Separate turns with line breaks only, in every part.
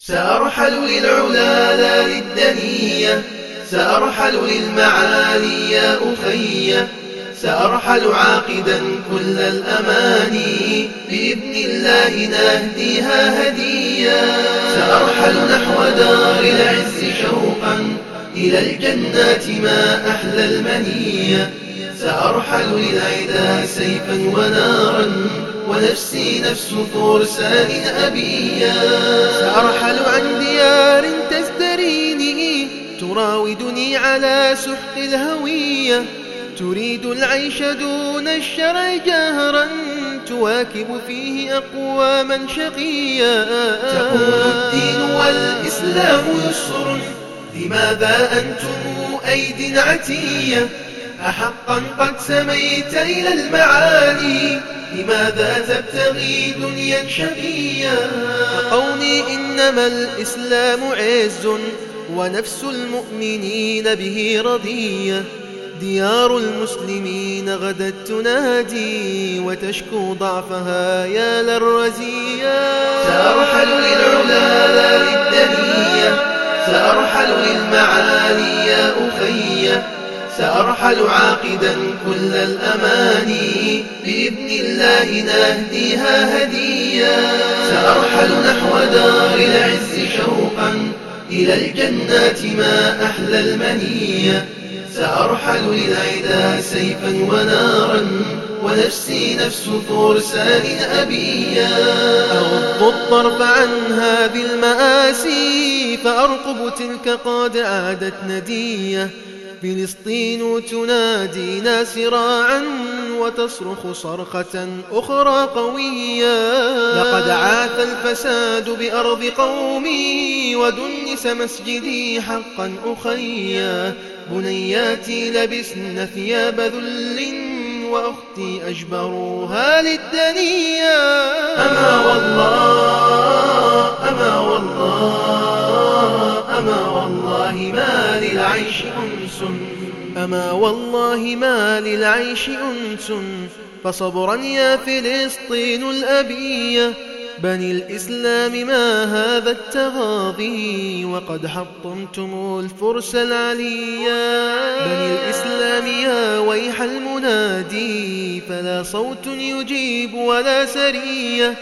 سأرحل للعلا لا للدنية سأرحل للمعالي يا أخي سأرحل عاقدا كل الأماني بإذن الله نهديها هديا. سأرحل نحو دار العز شوقا إلى الجنات ما أحلى المنية سأرحل للعدا سيفا ونارا ونفسي نفس فرسان أبيا.
سأرحل عن ديار تزدريني تراودني على سحق الهوية. تريد العيش دون الشرع جهرا تواكب فيه أقواما شقيا.
تقول الدين والإسلام يسر لماذا أنتم أيد عتية؟ أحقا قد سميت إلى المعالي لماذا تبتغي دنيا شقيا؟
قولي إنما الإسلام عز ونفس المؤمنين به رضية. ديار المسلمين غدت تنادي وتشكو ضعفها يا للرزية.
سأرحل للعلا لا للدنية سأرحل للمعالي يا أخي. سأرحل عاقدا كل الأماني بإذن الله نهديها هديا. سأرحل نحو دار العز شوقا إلى الجنات ما أحلى المنية. سأرحل للعدا سيفا ونارا ونفسي نفس فرسان أبيا.
أغض الطرف عن هذه المآسي فأرقب تلك قد عادت ندية. فلسطين تنادينا سراعا وتصرخ صرخة أخرى قوية. لقد عاث الفساد بأرض قومي ودنس مسجدي حقا أخيا. بنياتي لبسن ثياب ذل وأختي أجبروها للدنيا.
أما والله أما والله أما والله. ما للعيش أنس.
أما والله ما للعيش أنس. فصبرا يا فلسطين الأبية بني الإسلام ما هذا التغاضي. وقد حطمتم الفرس العليا بني الإسلام يا ويح المنادي. فلا صوت يجيب ولا سرية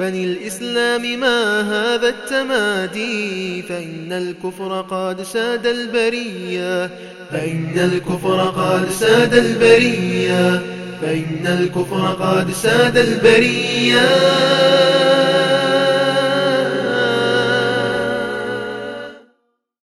بني الإسلام ما هذا التمادي فإن الكفر قد ساد البرية.
فإن الكفر قد ساد البرية. فإن الكفر قد ساد البرية.